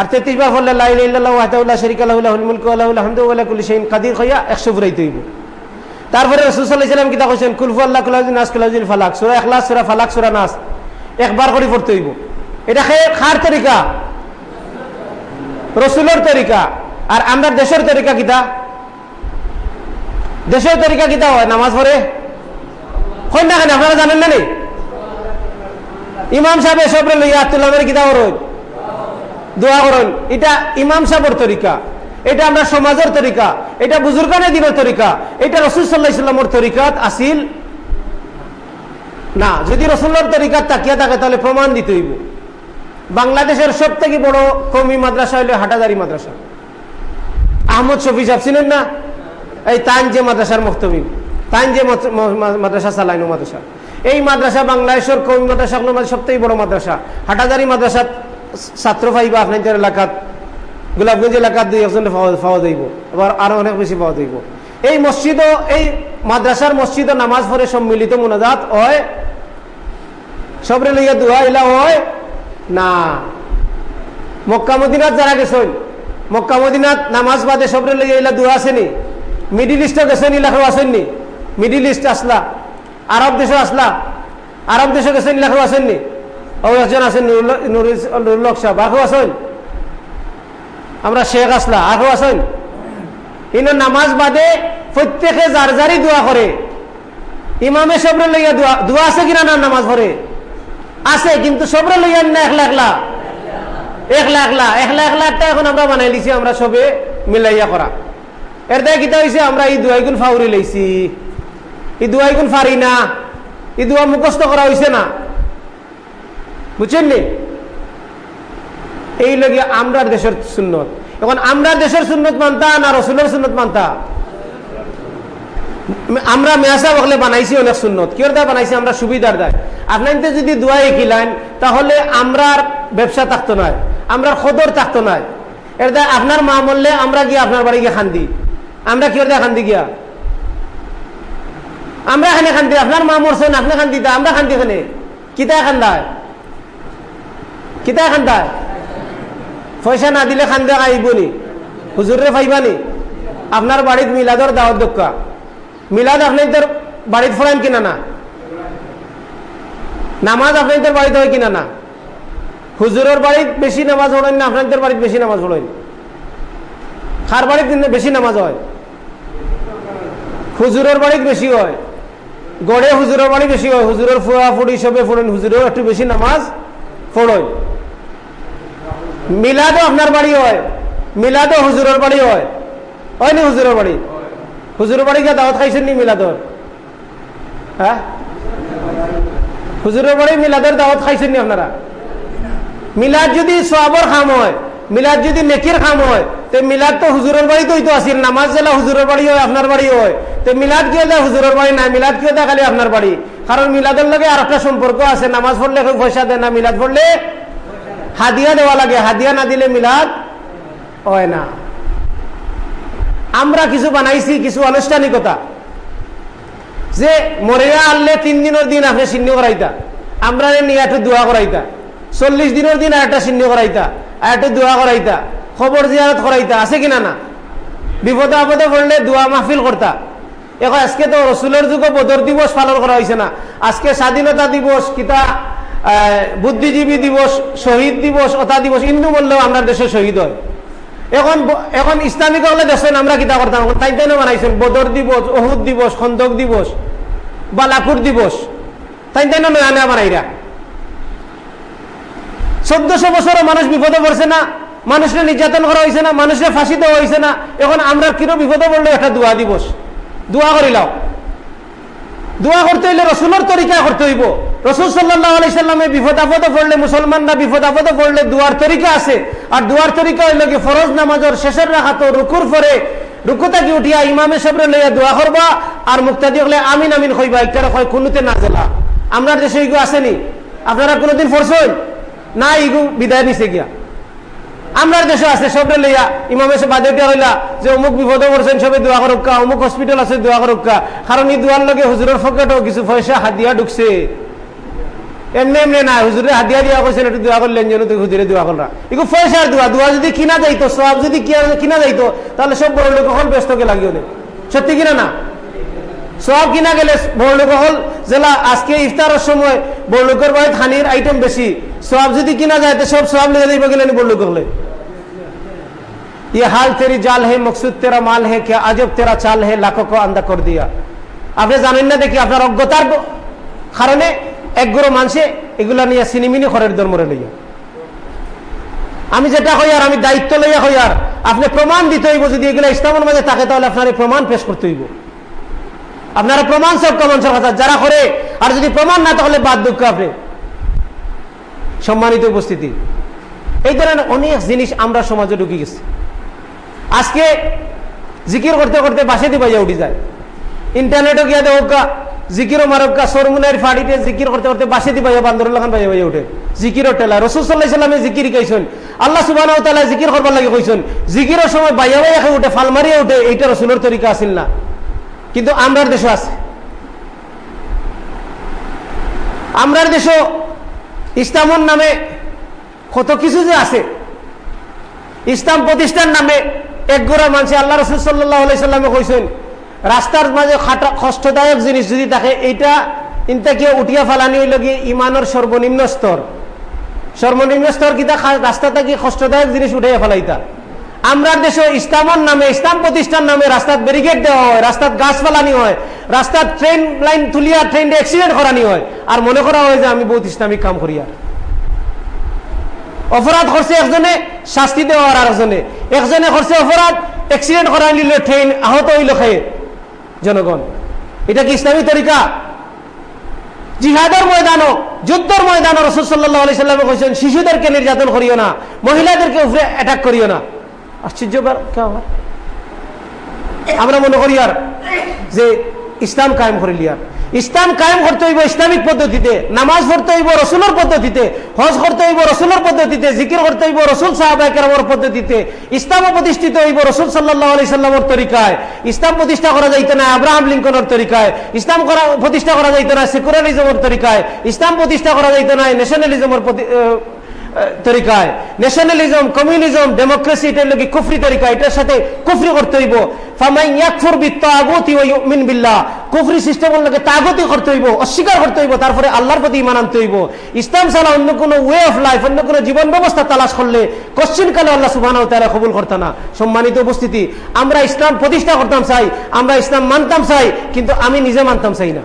আর 33 বার পড়লে লা ইলাহা ইল্লাল্লাহু ওয়াহদাহু লা শারীকা লাহু, লাহুল মুলকু ওয়া লাহুল হামদু ওয়া লা কুল্লি শাইইন কাদির। 100 ফুরাইতে হইব। তারপরে সাল্লাম কিতা কইছেন? কুলফু আল্লাহ কুলাউজিন নাস কুলাউজিল ফালাক। সূরা ইখলাস, সূরা ফালাক, সূরা নাস। একবার করে পড়তে হইব। এটা খেয়ে খার তরিকা? রসুলের তরিকা? আর আমরা দেশের তরিকা কিতা দেশের তরিকা কিতা হয়? নামাজ পড়ে? হয় না কেন? আপনারা জানেন না নি? ইমাম সাহেব এসব লইয়া আতুল্লাহের কিতা করুন? দোয়া করুন। এটা ইমাম সাহেবের তরিকা। এটা আমরা সমাজের তরিকা। এটা বুজুর্গানের দিনের তরিকা। এটা রসুল সাল্লাহ তরিকাত আসিল? না। যদি রসুল্লার তরিকাত তাকিয়া থাকে, তাহলে প্রমাণ দিতে হইব। বাংলাদেশের সব থেকে বড় কমি মাদ্রাসা হইল হাটাদারি মাদ্রাসা। আহমদ শফি সাহেব চিনেন না? এই তান যে মাদ্রাসার মুক্তমি তান যে মাদ্রাসা চালাইনো মাদ্রাসা। এই মাদ্রাসা বাংলাদেশের কমি মাদ্রাসা সব থেকে বড় মাদ্রাসা। হাটাদারি মাদ্রাসা ছাত্র পাইবা আপনাদের এলাকাত, গোলাপগঞ্জ এলাকার দুই একজন পাওয়া যাইব। আবার আরও অনেক বেশি পাওয়া যাইব। এই মসজিদ এই মাদ্রাসার মসজিদ নামাজ পড়ে সম্মিলিত মোনাজাত হয়। সবরে লইয়া দোয়া ইলা হয়? না। মক্কা মদিনাত যারা গেছেন, মক্কা নামাজ বাদে সবরে লইয়া ইলা দোয়া আসেনি মিডিল ইস্টও গেছেন ইলাকাও আসেননি মিডিল ইস্ট আসলা, আরব দেশও আসলা, আরব দেশও গেছেন ইলাকাও আসেননি একজন আছেন? আমরা শেখ আসলা আরও আসেন ইনো নামাজ বাদে প্রত্যেকে যার যারই দোয়া করে। ইমামে সবরে লইয়া দোয়া দোয়া আছে কিনা না নামাজ পড়ে? আছে, কিন্তু সবরে লইয়া না একলা একলা? এখন আমরা আমরা মিলাইয়া ফাউরি লইছি। এই দুয়াইগুণ ফারি না। মুখস্থ করা হয়েছে না। বুঝছেন নি? এই লগে আমরা দেশের সুন্নত। এখন আমরা দেশের সুন্নত মানতা না রসুলের সুন্নত মানতা? আমরা মেয়াসা বকলে বানাইছি অনেক সুন্নত। কিয়র দায় বানাইছি? আমরা সুবিধার দায় আপনার যদি দুয়াই খিলাইন তাহলে আমরার ব্যবসা থাকতো নয় আমরা সদর থাকতো নয় এর দায় আপনার মা মরলে আমরা গিয়ে আপনার বাড়ি গিয়ে খান্দি। আমরা কিয়র দায় খান্দি গিয়া? আমরা এখানে খান্দি, আপনার মা মরছেন আপনি খান্দি আমরা খান্দি এখানে। কিতা খান্দায়? কিতা খান্দায় পয়সা না দিলে খান্দা আইবনি হুজুরে ফাইবানি আপনার বাড়িত মিলাদর দাওয়াত দক্কা। মিলাদ আপনাদের বাড়িত ফরাইন কিনা না? নামাজ আপনাদের বাড়িতে হয় কিনা না? হুজুরের বাড়িত বেশি নামাজ পড়েন না আপনাদের বাড়িতে বেশি নামাজ পড়েন খার বাড়িত বেশি নামাজ হয়? হুজুরের বাড়িত বেশি হয়। গড়ে হুজুরের বাড়ি বেশি হয়। হুজুরের ফুয়া ফুড়ি সবে ফুড়েন হুজুরেও একটু বেশি নামাজ পড়েন মিলাদও আপনার বাড়ি হয়, মিলাদও হুজুরের বাড়ি হয়। হয়নি হুজুরের বাড়ি? হুজুরের বাড়ি গিয়ে দাওয়াত খাইছেন নি মিলাদর? হ্যাঁ? হুজুরের বাড়ি মিলাদের দাওয়াত খাইছেন নি আপনারা? মিলাদ যদি সবর খাম হয়, মিলাদ যদি নেকির খাম হয়, তো মিলাদ তো হুজুরের বাড়ি তো আসিল, নামাজ জেলা হুজুরের বাড়ি হয়, আপনার বাড়ি হয়। তো মিলাদ কিয় দেয় হুজুরের বাড়ি না মিলাদ কিয় দেয় খালি আপনার বাড়ি। কারণ মিলাদের লগে আর একটা সম্পর্ক আছে, নামাজ পড়লে পয়সা দেয় না, মিলাদ পড়লে হাদিয়া দেওয়া লাগে, হাদিয়া না দিলে মিলাদ হয় না। আমরা কিছু বানাইছি, কিছু আনুষ্ঠানিকতা। যে মরিয়া আনলে তিন দিনের দিন আপনি চিহ্ন করাইতা। আমরা নিয়ে একটু দোয়া করাইতা। চল্লিশ দিনের দিন একটা চিহ্ন করাইতা একটু দোয়া করাইতা। খবর জিয়ারত করাইতা, আছে কিনা না? বিপদে আপদে পড়লে দোয়া মাহফিল করতা। এখন আজকে তো রসুলের যুগে বদর দিবস পালন করা হয়েছে না। আজকে স্বাধীনতা দিবস, কিতা বুদ্ধিজীবী দিবস, শহীদ দিবস, অতা দিবস হিন্দু বললেও আমরা দেশে শহীদ হয়। এখন এখন ইসলামিক হলে দেখছেন আমরা কিতা করতাম? তাই তাই বানাইছেন, বদর দিবস, অহুদ দিবস, খন্দক দিবস বা বালাকুর দিবস। তাই তাই নয়া নয়া বানাইরা। চোদ্দশো বছরও মানুষ বিপদে পড়ছে না মানুষকে নির্যাতন করা হয়েছে না মানুষকে ফাঁসি দেওয়া হয়েছে না। এখন আমরা কিরো বিপদে পড়ল? একটা দোয়া দিবস। দোয়া করিলাম দোয়া করতে হইলে রসুলের তরিকা করতে হইব। রসুল সাল্লাহ আলাইসাল্লামে বিপদ আপদে পড়লে, মুসলমানরা বিপদ আপদে পড়লে দুয়ার তরিকা আছে। আর দুয়ার তরিকা হইল কি, ফরজ নামাজের শেষের রাখা তো রুকুর পরে রুকুতাকে উঠিয়া ইমামে সবরে লইয়া দোয়া করবা, আর মুক্তাদি হলে আমিন আমিন হইবা একটা হয় কোনোতে না জেলা। আমরা দেশে ইগু আসেনি আপনারা কোনোদিন ফরছেন না ইগু বিদায় নিছে গিয়া। আমরা দেশে আছে, সবরে লইয়া ইমামে সে বাদে হইলা যে অমুক বিপদে পড়ছেন, সবে দোয়া করুকা অমুক হসপিটাল আছে, দোয়া করুকা কারণ এই দোয়ার লগে হুজুরের ফকেটও কিছু পয়সা হাত দিয়া ঢুকছে। এমনি এমনি না হুজুরে হাতিয়া দিয়া কইছেন একটু দোয়া করলেন যেন তুই হুজুরে দোয়া কররা এগুলো পয়সার দোয়া দোয়া যদি কিনা যাইতো সব যদি কিনা যাইতো তাহলে সব বড় লোক হল ব্যস্তকে লাগিও সত্যি কিনা না সব কিনা গেলে বড় লোক হল জেলা আজকে ইফতারের সময় বড় লোকের বাড়ি থানির আইটেম বেশি সব যদি কিনা যায় তো সব সব লেগে দিবে গেলেন বড় লোক হলে ये हाल तेरी जाल है मकसूद तेरा माल है क्या अजब तेरा चाल है लाखों को अंधा कर दिया আপনি জানেন না দেখি আপনার অজ্ঞতার কারণে একগুলো মানুষে এগুলা নিয়ে সিনিমিনি খরের ধর্মরে লইয়া। আমি যেটা হই আর, আমি দায়িত্ব লইয়া হই আর, আপনি প্রমাণ দিতে হইব, যদি এগুলো ইসলামের মাঝে থাকে, তাহলে আপনার প্রমাণ পেশ করতে হইব। আপনারা প্রমাণ সব মানুষের কথা, যারা করে, আর যদি প্রমাণ না, তাহলে বাদ দুঃখ আপনি। সম্মানিত উপস্থিতি, এই ধরনের অনেক জিনিস আমরা সমাজে ঢুকে গেছি। আজকে জিকির করতে করতে বাসে বাজা উঠে যায়। ইন্টারনেটও গিয়া দেওকা জিকিরও মারক্কা সরমুনের ফাড়িতে জিকির করতে করতে বাসে দিয়ে বাজা বান্দরুল্লাহ খান বাজা বাজা উঠে। জিকিরও টেলা রসুল সাল্লাহ সাল্লামে জিকির গাইছেন আল্লাহ সুবাহ জিকির করবার লাগে কইছেন জিকিরের সময় বাইয়া বাইয়া উঠে ফালমারিয়া উঠে, এইটা রসুলের তরিকা আসিল না। কিন্তু আমরার দেশও আছে। আমরার দেশও ইসলামর নামে কত কিছু যে আছে। ইসলাম প্রতিষ্ঠান নামে একগোড়া মানুষ আল্লাহ রসুল সাল্লাহামে কইছেন রাস্তার মাঝে কষ্টদায়ক জিনিস যদি থাকে, এইটা ইনটাকে উঠিয়া ফেলানি হইল গিয়ে ইমানের সর্বনিম্ন স্তর। সর্বনিম্ন স্তর কিতা রাস্তা থেকে কষ্টদায়ক জিনিস উঠাইয়া ফেলাইতা। আমরা দেশে ইসলামর নামে, ইসলাম প্রতিষ্ঠান নামে রাস্তাত ব্যারিকেড দেওয়া হয়, রাস্তাত গাছ ফালানি হয় রাস্তার ট্রেন লাইন তুলিয়া ট্রেন অ্যাক্সিডেন্ট করানি হয়। আর মনে করা হয় যে আমি বহুত ইসলামিক কাম করি আর। অপরাধ করছে একজনে, শাস্তি দেওয়ার আর একজনে একজনে করছে অপরাধ অ্যাক্সিডেন্ট করাই নিল ট্রেন আহত হইল খেয়ে। জনগণ। এটা কি ইসলামী তরিকা? জিহাদের ময়দানও, যুদ্ধের ময়দানও রসুল সাল্লাহ আলি সাল্লামে কৈছেন শিশুদেরকে নির্যাতন করিও না, মহিলাদেরকে উপরে অ্যাটাক করিও না। আশ্চর্য আমরা মনে করি আর যে ইসলাম কায়েম করিলি আর ইসলাম কায়েম করতে হইব ইসলামিক পদ্ধতিতে, নামাজ পড়তে হইব রসুলের পদ্ধতিতে, হজ করতে হইব রসুলের পদ্ধতিতে, জিকির করতে হইব রসুল সাহাবাহামের পদ্ধতিতে, ইসলাম প্রতিষ্ঠিত হইব রসুল সাল্লাহ আলি সাল্লামর তরিকায়। ইসলাম প্রতিষ্ঠা করা যাইতে না আব্রাহাম লিঙ্কনের তরিকায়। ইসলাম করা, প্রতিষ্ঠা করা যাইতে না সেকুলারিজমের তরিকায়। ইসলাম প্রতিষ্ঠা করা যাইতে না ন্যাশনালিজমের তরিকায়। ন্যাশনালিজম কমিউনিজম তারপরে আল্লাহর প্রতি ঈমান আনতে হইব। ইসলাম ছাড়া অন্য কোনো ওয়ে অফ লাইফ অন্য কোনো জীবন ব্যবস্থা তালাশ করলে কোশ্চিন কালে আল্লাহ সুবহানাহু তাআলা কবুল করতে না। সম্মানিত উপস্থিতি, আমরা ইসলাম প্রতিষ্ঠা করতাম চাই, আমরা ইসলাম মানতাম চাই, কিন্তু আমি নিজে মানতাম চাই না।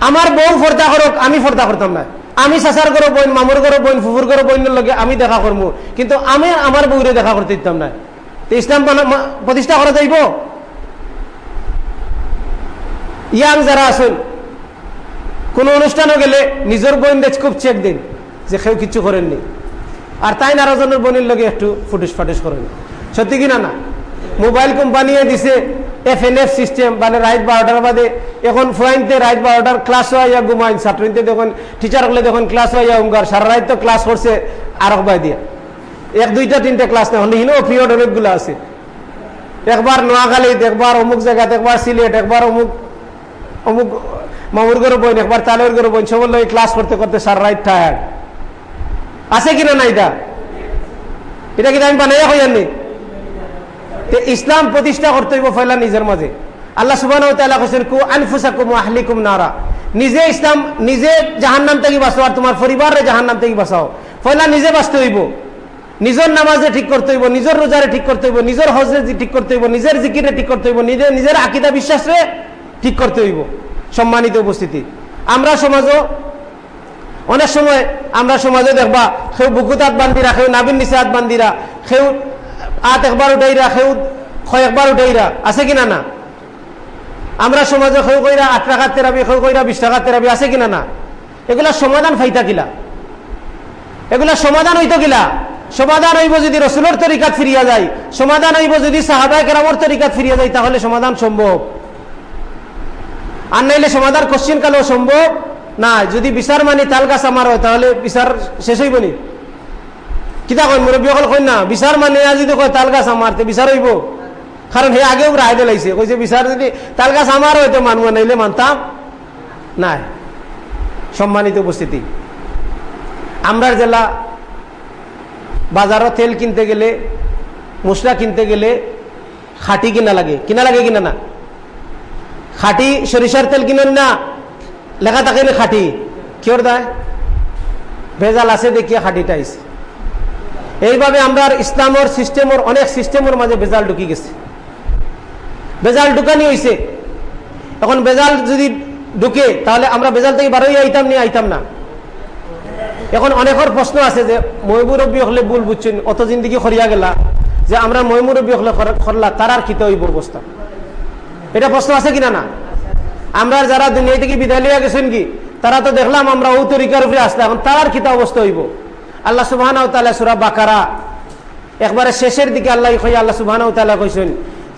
আমার বউ ফর্দা করুক, আমি ফর্দা করতাম না। আমি চাচার করো বইন মামুর করো বইন ফুফুর করো বইনের লগে আমি দেখা করব কিন্তু আমি আমার বউরে দেখা করতে দিতাম না ইসলাম প্রতিষ্ঠা করা যাইব। ইয়াং যারা আছেন কোন অনুষ্ঠানও গেলে নিজের বইন দেখ খুব চেক দিন, যে কেউ কিছু করেননি আর তাই নারাজনের বোনের লগে একটু ফুটুস ফাটুস করেন সত্যি কিনা না মোবাইল কোম্পানিয়ে দিছে এফ এন এফ সিস্টেম মানে রাইট বারোটার বাদে এখন ফুয়াইনতে রাইট বারোটার ক্লাস হইয়া ঘুমাইন ছাত্রীতে দেখুন টিচার হলে দেখুন ক্লাস হইয়া উঙ্গার সারা রাত তো ক্লাস করছে আর বাই দিয়া। এক, দুইটা, তিনটা ক্লাস না হলে হিনেও পিরিয়ড অনেকগুলো আছে। একবার নোয়াখালীত একবার অমুক জায়গাতে একবার সিলেট একবার অমুক অমুক মামুর ঘরে বইন একবার তালের ঘরে বইন। সব লোক ক্লাস করতে করতে সারা রাত টায়ার্ড আছে কিনা না এটা? এটা কিন্তু আমি বানাইয়া হইয়াননি ইসলাম প্রতিষ্ঠা করতে হইব ফয়লা নিজের মাঝে। আল্লাহ সুবাহ কু আনফুসাকুম আহলিকুম নারা। নিজে ইসলাম, নিজে জাহান নাম থেকে বাঁচো আর তোমার পরিবারে জাহান নাম থেকে বাঁচাও। ফয়লা নিজে বাঁচতে হইব। নিজের নামাজে ঠিক করতে হইব, নিজের রোজারে ঠিক করতে হইব, নিজের হজরে ঠিক করতে হইব, নিজের জিকিরে ঠিক করতে হইব নিজের নিজের আকিদা বিশ্বাসে ঠিক করতে হইব। সম্মানিত উপস্থিতি। আমরা সমাজও, অনেক সময় আমরা সমাজে দেখবা সেও বুকুত হাত বান্দিরা সেও নাবিন নিচে হাত বান্দিরা সেও আত একবার উঠাইরা সেও একবার উঠাইরা আছে কিনা না আমরা সমাজে সেও কইরা আট টাকার তেরাবি সেও কইরা বিশ টাকার তেরাবি আছে কিনা না এগুলা সমাধান ফাইতা কিলা? এগুলা সমাধান হইতো কিলা? সমাধান হইব যদি রসুলের তরিকাত ফিরিয়া যায়, সমাধান হইব যদি সাহাবায় কেরামর তরিকাত ফিরিয়া যায়, তাহলে সমাধান সম্ভব। আর নাইলে সমাধান কোশ্চিন কালেও সম্ভব? না যদি বিচার মানি তাল গাছ আমার হয়, তাহলে বিচার শেষ হইব নি? কিতা কই মুরব্বী অকল কই না বিচার মানে যদি কয়, তাল গাছ আমার বিচার হইব। কারণ হে আগেও রায় দিলাইছে কইছে বিচার যদি তাল গাছ আমার হয়তো মানব নাইলে মানতাম? নাই। সম্মানিত উপস্থিতি। আমরা জেলা বাজারও তেল কিনতে গেলে মশলা কিনতে গেলে খাটি কিনা লাগে। কিনা লাগে কিনা না? খাটি সরিষার তেল কিনেন না? লেখা থাকে না খাটি? কিয়র দেয় ভেজাল আছে দেখিয়া খাটিটা আইছে এইভাবে আমরা ইসলামর সিস্টেমর, অনেক সিস্টেমের মাঝে বেজাল ঢুকি গেছে। বেজাল ঢুকানি হয়েছে এখন বেজাল যদি ঢুকে, তাহলে আমরা বেজাল থেকে বারোই আইতাম নিয়ে আইতাম না। এখন অনেকের প্রশ্ন আছে যে ময়মুরব্বী হলে ভুল বুঝছেন, অত জিন্দিগি খরিয়া গেলা, যে আমরা ময়মুরব্বী হলে খরলা তারার খিত হইব অবস্থা? এটা প্রশ্ন আছে কিনা না? আমরা যারা দুনিয়া থেকে বিদায় লিয়া গেছেন কি, তারা তো দেখলাম আমরা ও তরিকার উপরে আসতে এখন তার তারার খিতা অবস্থা হইব? আল্লাহ সুবাহ সুরা বাকারা। একবারে শেষের দিকে আল্লাহ আল্লাহ সুবাহ কইছেন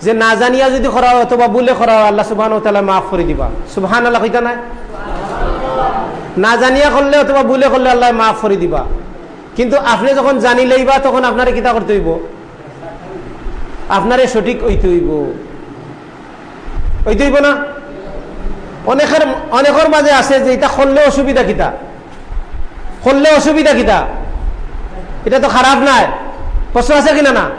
যে না জানিয়া যদি করা হয় অথবা বলে করা হয়, আল্লাহ সুবাহ মাফ করে দিবা। সুবাহান আল্লাহ কইতা নাই? না জানিয়া করলে অথবা বলে করলে আল্লাহ মাফ করে দিবা। কিন্তু আপনি যখন জানি লইবা, তখন আপনারে কিতা করতে হইব? আপনারে সঠিক ঐতে হইব। ঐতে হইব না? অনেকের অনেকের মাঝে আছে যে এটা করলে অসুবিধা কিতা? করলে অসুবিধা কিতা? এটা তো খারাপ নাই প্রশ্ন আছে কিনা না?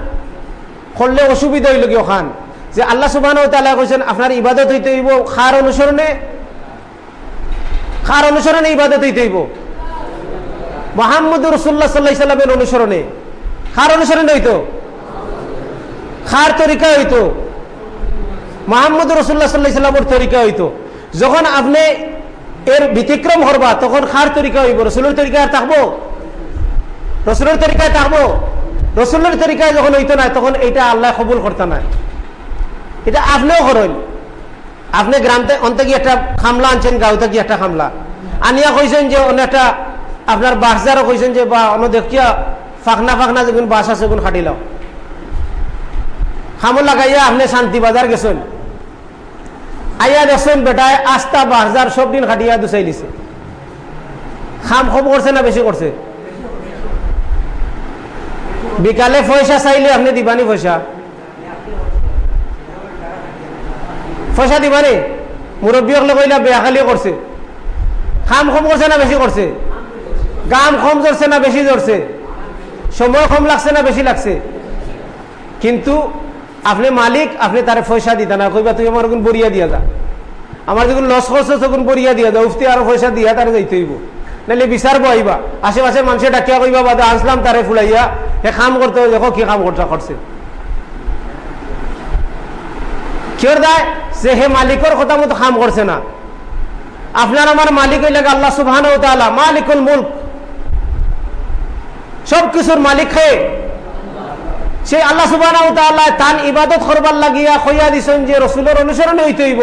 করলে অসুবিধা হইল কি ওখান? যে আল্লাহ সুবাহ কৈছেন আপনার ইবাদত হইতে হইব খার অনুসরণে। খার অনুসরণে ইবাদত হইতে হইব। মোহাম্মদ রসুল্লাহ সাল্লাহ সাল্লামের অনুসরণে। খার অনুসরণ হইতো। খার তরিকা হইতো। মোহাম্মদ রসুল্লাহ সাল্লাহ সাল্লামের তরিকা হইতো। যখন আপনি এর ব্যতিক্রম করবা, তখন খার তরিকা হইব, রসুলের তরিকায় থাকব। রসুলের তরিকায় থাকব রসুলের তরিকায় যখন হইতো না, তখন এটা আল্লাহ কবুল করতে না এটা আপনিও করেন। আপনি গ্রামতে, অন্তে কি একটা খামলা আনছেন, গাঁওতে কি একটা খামলা। আনিয়া কইছেন যে, অন্য একটা আপনার বাসদারও কইছেন যে, বা অন্য দেখিয়া ফাঁকনা ফাঁকনা যেগুন বাস আছে, সেগুন খাটিলাও খামল লাগাইয়া আপনি শান্তি বাজার গেছেন। আইয়া দেখছেন বেটায় আস্তা বাজার সব দিন খাটিয়া দুসাই দিছে। খাম খম করছে না বেশি করছে? বিকালে পয়সা চাইলে আপনি দিবানি পয়সা। পয়সা দিবানি? মুরব্বীক কইলা বেয়াখালি করছে খাম কম করছে না বেশি করছে গাম কম জড়ছে না বেশি জড়ছে সময় কম লাগছে না বেশি লাগছে? কিন্তু আপনি মালিক, আপনি তার পয়সা দিতে না। কইবা তুই আমার বরিয়া দিয়া যা। আমার যখন লস করছ তখন বরিয়া দিয়া যা। উফতি আরও পয়সা দিয়া তারে যাইতে হইব। নাহলে বিচার বইবা আশেপাশের মানুষের ডাকিয়া কইবা বাদে আসলাম তারে ফুলাইয়া। হে কাম করতে দেখো কি কাম করতে করছে কিয়র দায় যে হে মালিকর কথা মতো কাম করছে না। আপনার আমার মালিক হইলে আল্লাহ সুবাহ মালিকুল মুল্ক। সব কিছুর মালিক খেয়ে সেই আল্লাহ সুবাহ তান ইবাদত করবার লাগিয়া খইয়া দিছেন যে রসুলের অনুসরণ হইতে হইব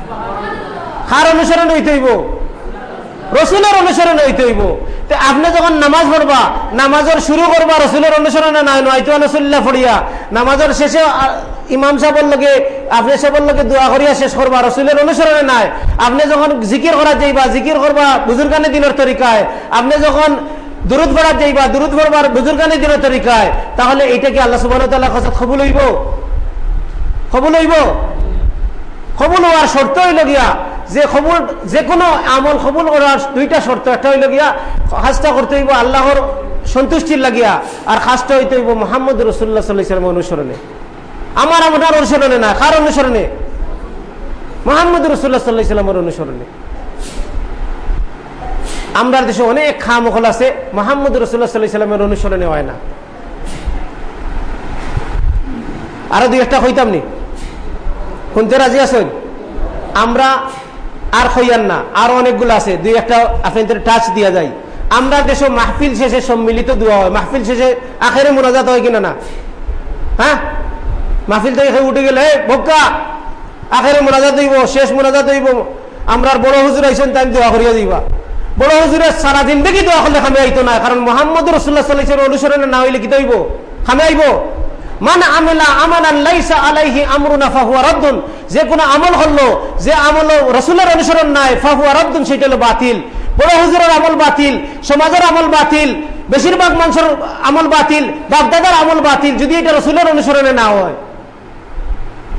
কার অনুসরণ হইতে হইব। রসুলের অনুসরণ হইতে হইব। আপনি যখন নামাজ পড়বা, নামাজের শুরু করবা, রসুলের অনুসরণে নাই নয়তো রসুল্লাহ পড়িয়া। নামাজের শেষে ইমাম সাহেবের লগে, আপনি সাহেবের লগে দোয়া করিয়া শেষ করবা, রসুলের অনুসরণে নাই। আপনি যখন জিকির করা যাইবা, জিকির করবা বুজুর্গানি দিনের তরিকায়। আপনি যখন দূরত পড়া যাইবা দূরত পড়বার বুজুর্গানি দিনের তরিকায়, তাহলে এইটা কি আল্লাহ সুবাহ কাছে খবুল হইব? খবুল হইব? খবুল হওয়ার শর্ত হইল গিয়া যে খবর, যে কোনো আমল কবুল করার দুইটা শর্ত, একটা হইল গিয়া কাজটা করতে হইব আল্লাহর সন্তুষ্টির লাগিয়া, আর কাজটা হইতে হইব মোহাম্মদ রসুল্লাহ সাল্লাম অনুসরণে। আমার আপনার অনুসরণে না, কার অনুসরণে? মোহাম্মদ রসুল্লাহ সাল্লাহ সাল্লামের অনুসরণে। আমরা দেশে অনেক খামখল আছে, মোহাম্মদ রসুল্লাহ সাল্লাহ সাল্লামের অনুসরণে হয় না। আরও দুই একটা হইতাম নি। শুনতে রাজি আছেন? আমরা আর হইয়ান না। আরও অনেকগুলো আছে। দুই একটা আপনাদের টাচ দিয়া যায়। আমরা দেশ মাহফিল শেষে সম্মিলিত দোয়া হয়। মাহফিল শেষে আখেরে মোনাজাত হয় কিনা না? হ্যাঁ? মাহফিল থেকে উঠে গেলে ভোক্কা আখেরে মোনাজাত হইব, শেষ মোনাজাত হইব। আমরা বড় হুজুর আইসেন তাই দোয়া করিয়া দিবা। বড় হুজুরের সারা জিন্দগি দোয়া করলে খামে আইতো না। কারণ মোহাম্মদ রসুল্লাহ সাল্লাহ অনুসরণে না হইলে কি হইব? খামে আইব? মান আমেলা আমানান লাইসা আলাইহি আমরুনা ফাহুয়া রাদ্দুন। যে কোনো আমল হলো, যে আমল রসুলের অনুসরণ নাই, ফাহুয়া রাদ্দুন, সেটা হলো বাতিল। বড় হুজুরের আমল বাতিল, সমাজের আমল বাতিল, বেশিরভাগ মানুষের আমল বাতিল বাগদাদার আমল বাতিল, যদি এটা রসুলের অনুসরণে না হয়।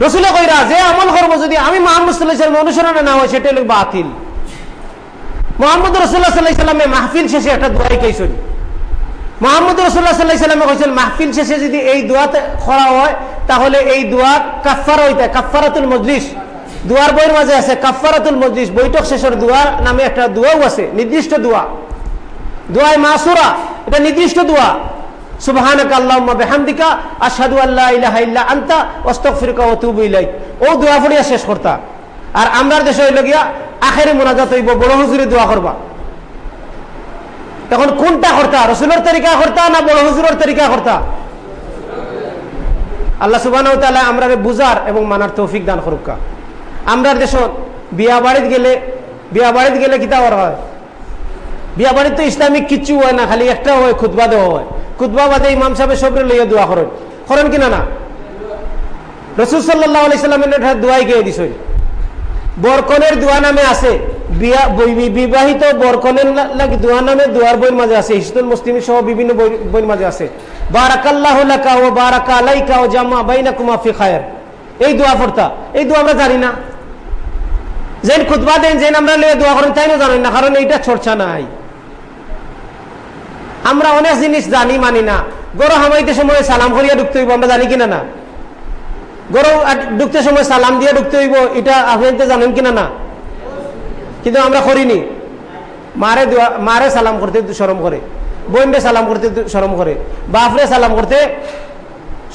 রসুলে কইরা, যে আমল করব যদি আমি মোহাম্মদ সাল্লাহ অনুসরণে না হয়, সেটা হলো বাতিল। মোহাম্মদ রসুল্লাহ সাল্লাহ সাল্লামে মাহফিল শেষে একটা দোয়াই কেছেন মোহাম্মদ রসুল্লাহ সাল্লাহ সাল্লামে কইছেন, মাহফিল শেষে যদি এই দোয়াতে করা হয়, তাহলে এই দোয়া কাফার হইতে কাফারাতুল মজলিস। দুয়ার বইয়ের মাঝে আছে কাফারাতুল মজলিস বৈঠক শেষের দোয়ার নামে একটা দোয়াও আছে, নির্দিষ্ট দোয়া। দোয়ায় মাসুরা, এটা নির্দিষ্ট দোয়া। শেষ করতা। আর আমরার দেশে হইল গিয়া, আখেরে মোনাজাত হইব, বড় হুজুরে দোয়া করবা। তখন কোনটা করতা? রসুলের তরিকা করতা না বড় হুজুরের তরিকা করতা? আল্লাহ সুবাহ আমরা বুঝার এবং মানার তৌফিক দান করুকা আমরা দেশ বিয়া বাড়িতে গেলে, বিয়া বাড়িতে গেলে কিতা হয়? বিয়া বাড়িতে তো ইসলামিক কিচ্ছু হয় না, খালি একটা হয়, খুতবা দেওয়া হয়। খুতবা বাদে ইমাম সাহেব সবরে লইয়া দোয়া করেন। করেন কিনা না রসুল সাল্লাহ আলাইসাল্লামের দোয়াই গিয়ে দিছ। বরকনের দোয়া নামে আছে। বিবাহিত বরকনের লাগে দোয়া নামে দোয়ার বইয়ের মাঝে আছে। হিসুল মুসলিম সহ বিভিন্ন বইয়ের মাঝে আছে। বারাকাল্লাহ লাকা ও বারাকা আলাইকা ও জামা বাইনাকুমা ফি খায়ের। এই দোয়া পড়তা। এই দোয়া আমরা জানি না। যেন খুতবা দেন, যেন আমরা লিয়ে দোয়া করেন তাই না জানেন না, কারণ এইটা চর্চা নাই। আমরা অনেক জিনিস জানি, মানি না। গরু হামাইতে সময় সালাম করিয়া ঢুকতে হইব, আমরা জানি কিনা না? গরু ঢুকতে সময় সালাম দিয়ে ঢুকতে হইব, এটা আপনি জানেন কিনা না? কিন্তু আমরা করিনি। মারে মারে সালাম করতে সরম করে, বোনরে সালাম করতে সরম করে, বাপরে সালাম করতে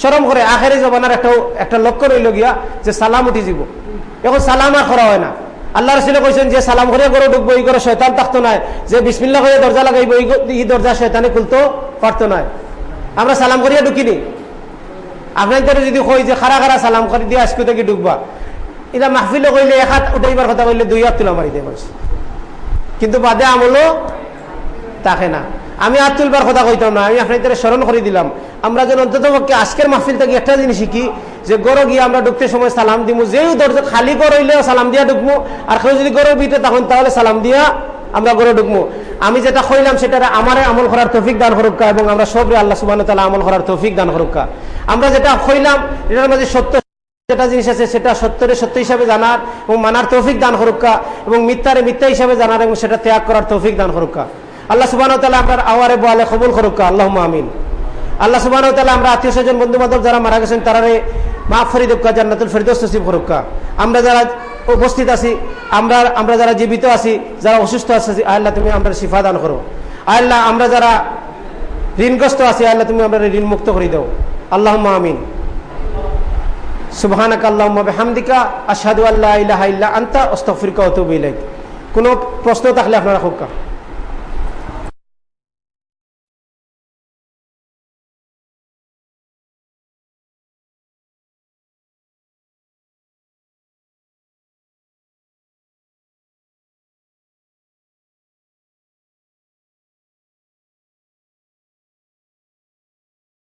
সরম করে। আখেরি জবানার একটা একটা লক্ষ্য রইল গিয়া যে সালাম উঠি যাব। এখন সালাম আর করা হয় না। আল্লাহ রসুলে কইছেন যে সালাম করে গরু ঢুকবো এই করে শয়তান থাকতো নাই। যে বিসমিল্লা করে দরজা লাগাইবো এই দরজা শয়তানে খুলতো, পারতো নাই। আমরা সালাম করিয়া ঢুকিনি। আপনাদের যদি কই যে খারা খারা সালাম করে, দিয়ে আজকে থেকে ঢুকবা। এটা মাহফিলে কইলে এক হাত উঠাইবার কথা কইলে দুই হাত তুলা মারি দেয় মানুষ। কিন্তু বাদে আমলো তাকে না। আমি হাত তুলবার কথা কইতাম না, আমি আপনাদের স্মরণ করে দিলাম। আমরা যেন অন্তত পক্ষে আজকের মাহফিল থেকে একটা জিনিস শিখি, যে গরো গিয়ে আমরা ঢুকতে সময় সালাম দিমু যেও দরজা খালি গড় হইলেও সালাম দিয়া ঢুকবো আর কেউ যদি গরো বিটে তখন তাহলে সালাম দিয়া আমরা গড়ে ঢুকবো আমি যেটা কইলাম সেটা আমার আমল করার তৌফিক দান করুকা এবং আমরা সবরে আল্লাহ সুবাহ আমল করার তৌফিক দান করুকা আমরা যেটা কইলাম, এটার মাঝে সত্য যেটা জিনিস আছে সেটা সত্যরে সত্য হিসাবে জানার এবং মানার তৌফিক দান করুকা এবং মিথ্যারে মিথ্যা হিসাবে জানার এবং সেটা ত্যাগ করার তৌফিক দান করুকা আল্লাহ সুবাহ তালা আপনার আওয়ারে বলে কবুল করুকা আল্লাহ আমিন। আল্লাহ সুবাহ তালা আমরা আত্মীয় স্বজন বন্ধু বান্ধব যারা মারা গেছেন তারারে মা ফরিদুকা জান্নাতুল ফেরদোস নসিব করুকা আমরা যারা উপস্থিত আছি, আমরা আমরা যারা জীবিত আছি, যারা অসুস্থ আছি আল্লাহ তুমি আমরা শিফা দান করো। আল্লাহ আমরা যারা ঋণগ্রস্ত আছি আল্লাহ তুমি আমরা ঋণ মুক্ত করে দাও। আল্লাহ আমিন। সুবহানাক আল্লাহুম্মা বিহামদিকা আশহাদু আল্লা ইলাহা ইল্লা আনতা আস্তাগফিরুকা ওয়া আতুবু ইলাইক কোনো প্রশ্ন থাকলে আপনারা হোক